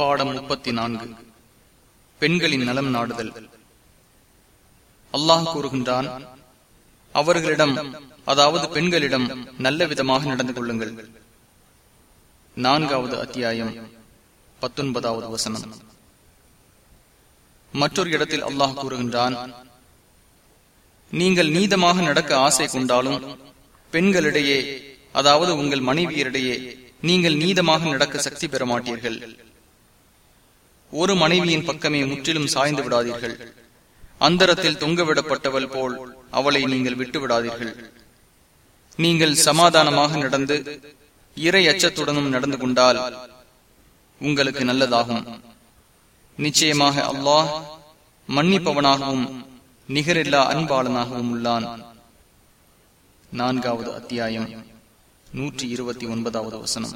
பாடம் முப்பத்தி நான்கு பெண்களின் நலம் நாடுதல். அல்லாஹ் கூறுகின்றான் அவர்களிடம் அதாவது பெண்களிடம் நல்ல விதமாக நடந்து கொள்ளுங்கள். நான்காவது அத்தியாயம் பத்தொன்பதாவது வசனம். மற்றொரு இடத்தில் அல்லாஹ் கூறுகின்றான் நீங்கள் நீதமாக நடக்க ஆசை கொண்டாலும் பெண்களிடையே அதாவது உங்கள் மனைவியரிடையே நீங்கள் நீதமாக நடக்க சக்தி பெற மாட்டீர்கள். ஒரு மனைவியின் பக்கமே முற்றிலும் சாய்ந்து விடாதீர்கள். அந்தரத்தில் தொங்கவிடப்பட்டவள் போல் அவளை நீங்கள் விட்டு விடாதீர்கள் நீங்கள் சமாதானமாக நடந்து இறை அச்சத்துடனும் நடந்து கொண்டால் உங்களுக்கு நல்லதாகும். நிச்சயமாக அல்லாஹ் மன்னிப்பவனாகவும் நிகரில்லா அன்பாளனாகவும் உள்ளான். நான்காவது அத்தியாயம் நூற்றி இருபத்தி ஒன்பதாவது வசனம்.